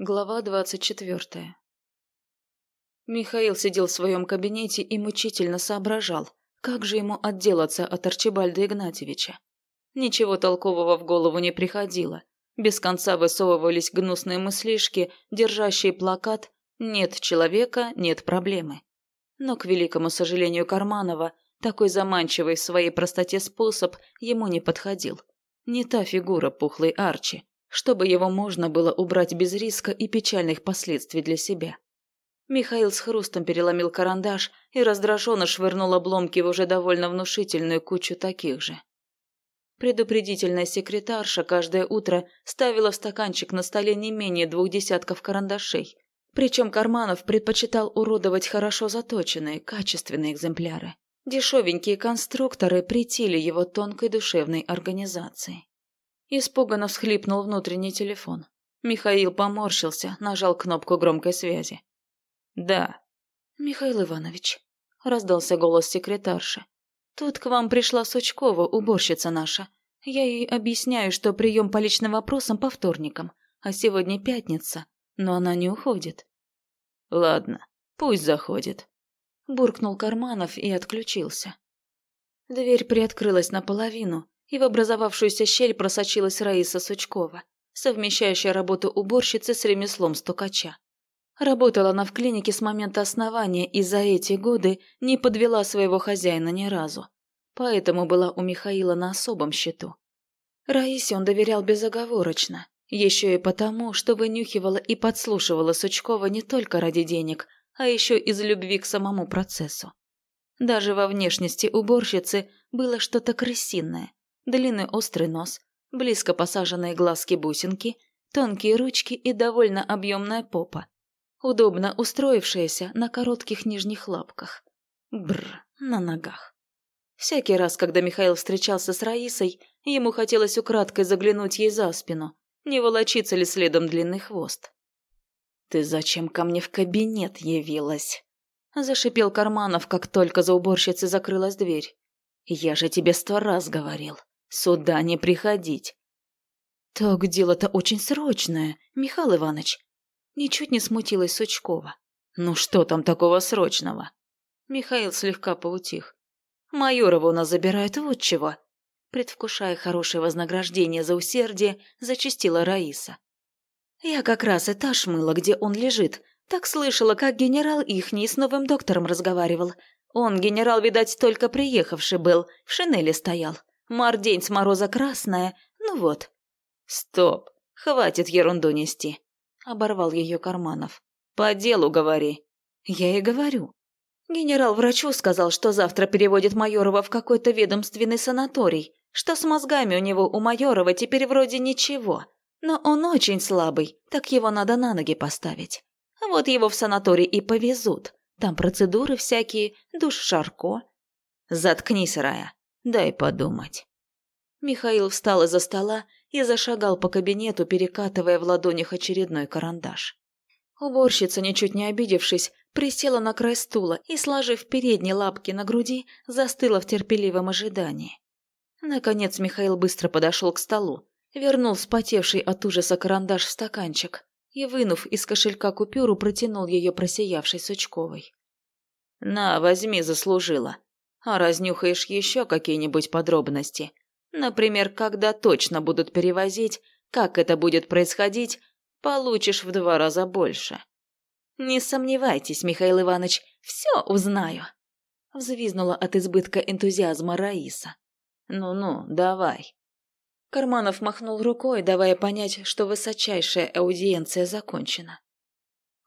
Глава двадцать четвертая. Михаил сидел в своем кабинете и мучительно соображал, как же ему отделаться от Арчибальда Игнатьевича. Ничего толкового в голову не приходило. Без конца высовывались гнусные мыслишки, держащие плакат «Нет человека, нет проблемы». Но, к великому сожалению Карманова, такой заманчивый в своей простоте способ ему не подходил. Не та фигура пухлой Арчи, чтобы его можно было убрать без риска и печальных последствий для себя. Михаил с хрустом переломил карандаш и раздраженно швырнул обломки в уже довольно внушительную кучу таких же. Предупредительная секретарша каждое утро ставила в стаканчик на столе не менее двух десятков карандашей. Причем Карманов предпочитал уродовать хорошо заточенные, качественные экземпляры. Дешевенькие конструкторы притили его тонкой душевной организации. Испуганно всхлипнул внутренний телефон. Михаил поморщился, нажал кнопку громкой связи. «Да». «Михаил Иванович», — раздался голос секретарши. «Тут к вам пришла Сучкова, уборщица наша. Я ей объясняю, что прием по личным вопросам по вторникам, а сегодня пятница, но она не уходит». «Ладно, пусть заходит», — буркнул Карманов и отключился. Дверь приоткрылась наполовину, и в образовавшуюся щель просочилась Раиса Сучкова, совмещающая работу уборщицы с ремеслом стукача. Работала она в клинике с момента основания и за эти годы не подвела своего хозяина ни разу. Поэтому была у Михаила на особом счету. Раисе он доверял безоговорочно, еще и потому, что вынюхивала и подслушивала Сучкова не только ради денег, а еще из любви к самому процессу. Даже во внешности уборщицы было что-то крысиное, длинный острый нос, близко посаженные глазки-бусинки, тонкие ручки и довольно объемная попа, удобно устроившаяся на коротких нижних лапках. Бр, на ногах. Всякий раз, когда Михаил встречался с Раисой, ему хотелось украдкой заглянуть ей за спину, не волочится ли следом длинный хвост. «Ты зачем ко мне в кабинет явилась?» Зашипел Карманов, как только за уборщицей закрылась дверь. «Я же тебе сто раз говорил. Сюда не приходить. Так дело-то очень срочное, Михаил Иванович. Ничуть не смутилась Сучкова. Ну что там такого срочного? Михаил слегка поутих. Майорова у нас забирают вот чего. Предвкушая хорошее вознаграждение за усердие, зачастила Раиса. Я как раз этаж мыла, где он лежит. Так слышала, как генерал ихний с новым доктором разговаривал. Он, генерал, видать, только приехавший был, в шинели стоял. Мордень с мороза красная, ну вот. Стоп, хватит ерунду нести. Оборвал ее Карманов. По делу говори. Я и говорю. Генерал врачу сказал, что завтра переводит Майорова в какой-то ведомственный санаторий, что с мозгами у него у Майорова теперь вроде ничего. Но он очень слабый, так его надо на ноги поставить. Вот его в санаторий и повезут. Там процедуры всякие, душ Шарко. Заткнись, Рая. Дай подумать. Михаил встал из-за стола и зашагал по кабинету, перекатывая в ладонях очередной карандаш. Уборщица, ничуть не обидевшись, присела на край стула и, сложив передние лапки на груди, застыла в терпеливом ожидании. Наконец Михаил быстро подошел к столу, вернул вспотевший от ужаса карандаш в стаканчик и, вынув из кошелька купюру, протянул ее просиявшей Сучковой. «На, возьми, заслужила. А разнюхаешь еще какие-нибудь подробности? Например, когда точно будут перевозить, как это будет происходить, получишь в два раза больше. Не сомневайтесь, Михаил Иванович, все узнаю. Взвизнула от избытка энтузиазма Раиса. Ну-ну, давай. Карманов махнул рукой, давая понять, что высочайшая аудиенция закончена.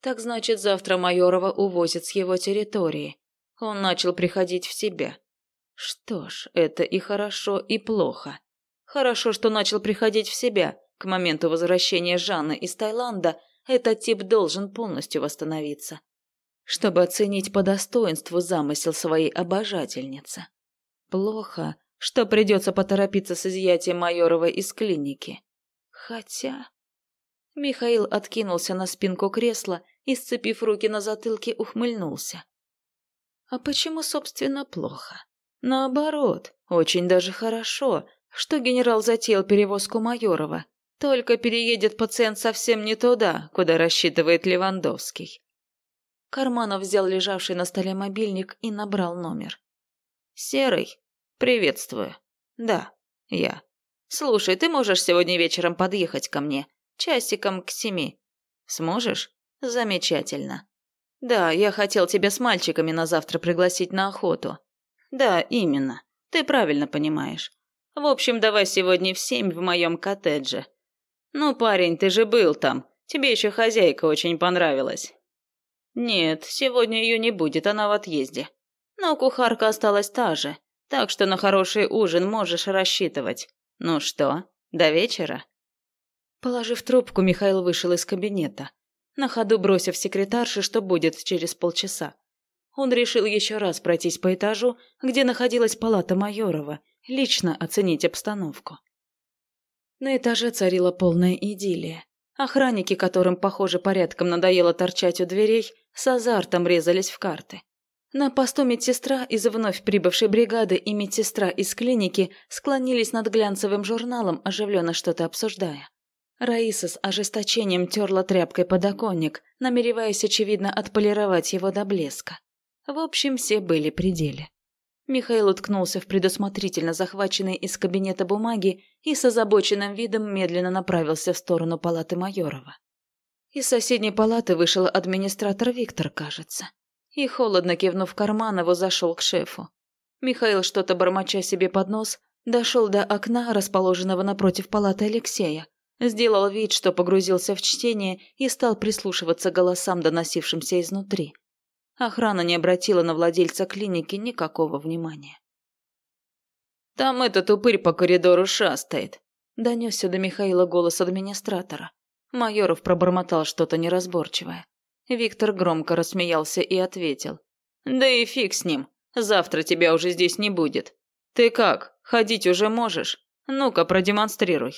Так значит, завтра Майорова увозят с его территории, он начал приходить в себя. Что ж, это и хорошо, и плохо. Хорошо, что начал приходить в себя. К моменту возвращения Жанны из Таиланда этот тип должен полностью восстановиться, чтобы оценить по достоинству замысел своей обожательницы. Плохо, что придется поторопиться с изъятием Майорова из клиники. Хотя... Михаил откинулся на спинку кресла и, сцепив руки на затылке, ухмыльнулся. А почему, собственно, плохо? Наоборот, очень даже хорошо, что генерал затеял перевозку Майорова. Только переедет пациент совсем не туда, куда рассчитывает Левандовский. Карманов взял лежавший на столе мобильник и набрал номер. «Серый, приветствую. Да, я. Слушай, ты можешь сегодня вечером подъехать ко мне? Часиком к семи. Сможешь? Замечательно. Да, я хотел тебя с мальчиками на завтра пригласить на охоту. Да, именно. Ты правильно понимаешь. В общем, давай сегодня в семь в моем коттедже. Ну, парень, ты же был там. Тебе еще хозяйка очень понравилась. Нет, сегодня ее не будет, она в отъезде. Но кухарка осталась та же, так что на хороший ужин можешь рассчитывать. Ну что, до вечера? Положив трубку, Михаил вышел из кабинета на ходу бросив секретарше, что будет через полчаса. Он решил еще раз пройтись по этажу, где находилась палата Майорова, лично оценить обстановку. На этаже царила полная идиллия. Охранники, которым, похоже, порядком надоело торчать у дверей, с азартом резались в карты. На посту медсестра из вновь прибывшей бригады и медсестра из клиники склонились над глянцевым журналом, оживленно что-то обсуждая. Раиса с ожесточением терла тряпкой подоконник, намереваясь, очевидно, отполировать его до блеска. В общем, все были при деле. Михаил уткнулся в предусмотрительно захваченные из кабинета бумаги и с озабоченным видом медленно направился в сторону палаты Майорова. Из соседней палаты вышел администратор Виктор, кажется. И, холодно кивнув Карманову, зашел к шефу. Михаил, что-то бормоча себе под нос, дошел до окна, расположенного напротив палаты Алексея, Сделал вид, что погрузился в чтение и стал прислушиваться к голосам, доносившимся изнутри. Охрана не обратила на владельца клиники никакого внимания. «Там этот упырь по коридору шастает», – донесся до Михаила голос администратора. Майоров пробормотал что-то неразборчивое. Виктор громко рассмеялся и ответил. «Да и фиг с ним. Завтра тебя уже здесь не будет. Ты как, ходить уже можешь? Ну-ка, продемонстрируй».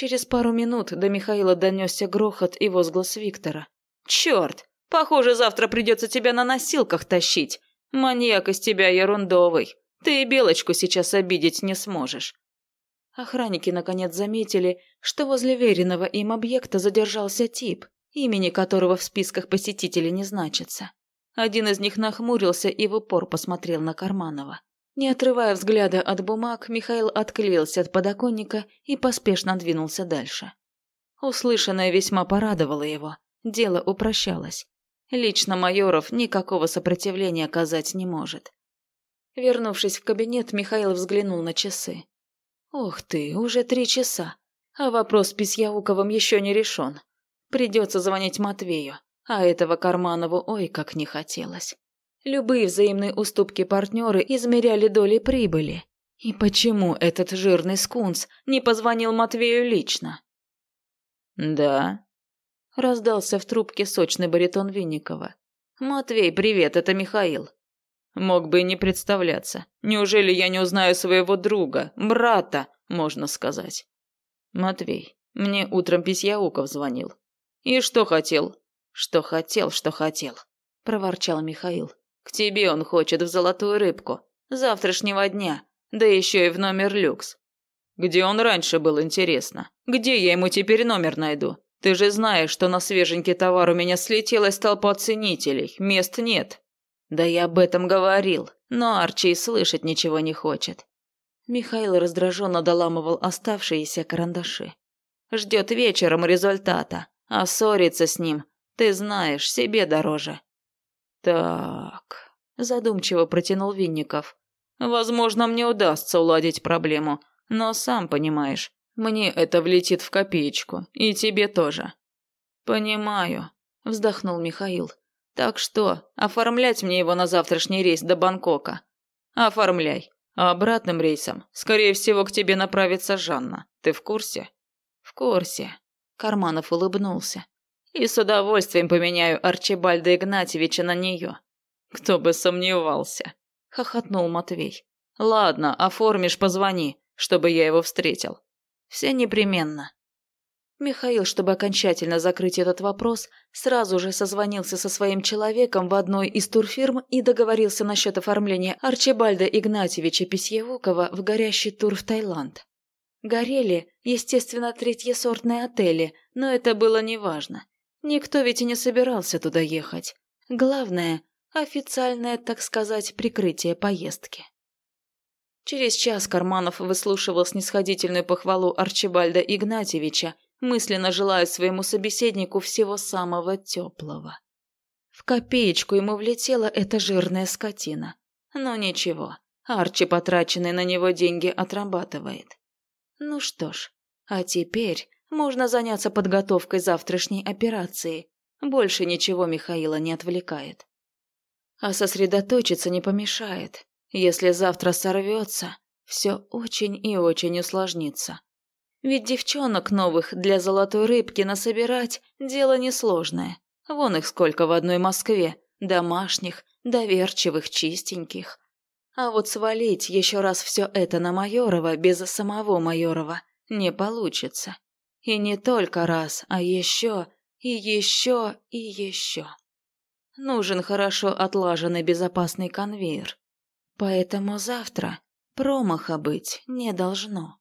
Через пару минут до Михаила донесся грохот и возглас Виктора. «Черт! Похоже, завтра придется тебя на носилках тащить. Маньяк из тебя ерундовый. Ты и Белочку сейчас обидеть не сможешь». Охранники наконец заметили, что возле веренного им объекта задержался тип, имени которого в списках посетителей не значится. Один из них нахмурился и в упор посмотрел на Карманова. Не отрывая взгляда от бумаг, Михаил отклеился от подоконника и поспешно двинулся дальше. Услышанное весьма порадовало его. Дело упрощалось. Лично Майоров никакого сопротивления оказать не может. Вернувшись в кабинет, Михаил взглянул на часы. «Ух ты, уже три часа. А вопрос с Письяуковым еще не решен. Придется звонить Матвею, а этого Карманову ой как не хотелось. Любые взаимные уступки партнеры измеряли доли прибыли. И почему этот жирный скунс не позвонил Матвею лично? «Да», — раздался в трубке сочный баритон Винникова. «Матвей, привет, это Михаил». «Мог бы и не представляться. Неужели я не узнаю своего друга, брата, можно сказать?» «Матвей, мне утром Письяуков звонил. И что хотел?» «Что хотел, что хотел», — проворчал Михаил. К тебе он хочет в золотую рыбку. Завтрашнего дня. Да еще и в номер люкс. Где он раньше был, интересно? Где я ему теперь номер найду? Ты же знаешь, что на свеженький товар у меня слетелась толпа ценителей. Мест нет. Да я об этом говорил, но Арчи и слышать ничего не хочет. Михаил раздраженно доламывал оставшиеся карандаши. Ждет вечером результата, а ссориться с ним, ты знаешь, себе дороже. «Так», – задумчиво протянул Винников. «Возможно, мне удастся уладить проблему, но сам понимаешь, мне это влетит в копеечку, и тебе тоже». «Понимаю», – вздохнул Михаил. «Так что, оформлять мне его на завтрашний рейс до Бангкока?» «Оформляй. А обратным рейсом, скорее всего, к тебе направится Жанна. Ты в курсе?» «В курсе». Карманов улыбнулся и с удовольствием поменяю Арчибальда Игнатьевича на нее. Кто бы сомневался, хохотнул Матвей. Ладно, оформишь, позвони, чтобы я его встретил. Все непременно. Михаил, чтобы окончательно закрыть этот вопрос, сразу же созвонился со своим человеком в одной из турфирм и договорился насчет оформления Арчибальда Игнатьевича Письевукова в горящий тур в Таиланд. Горели, естественно, третьесортные отели, но это было неважно. Никто ведь и не собирался туда ехать. Главное – официальное, так сказать, прикрытие поездки. Через час Карманов выслушивал снисходительную похвалу Арчибальда Игнатьевича, мысленно желая своему собеседнику всего самого теплого. В копеечку ему влетела эта жирная скотина. Но ничего, Арчи потраченные на него деньги отрабатывает. Ну что ж, а теперь можно заняться подготовкой завтрашней операции. Больше ничего Михаила не отвлекает. А сосредоточиться не помешает. Если завтра сорвется, все очень и очень усложнится. Ведь девчонок новых для золотой рыбки насобирать – дело несложное. Вон их сколько в одной Москве, домашних, доверчивых, чистеньких. А вот свалить еще раз все это на Майорова без самого Майорова не получится. И не только раз, а еще, и еще, и еще. Нужен хорошо отлаженный безопасный конвейер. Поэтому завтра промаха быть не должно.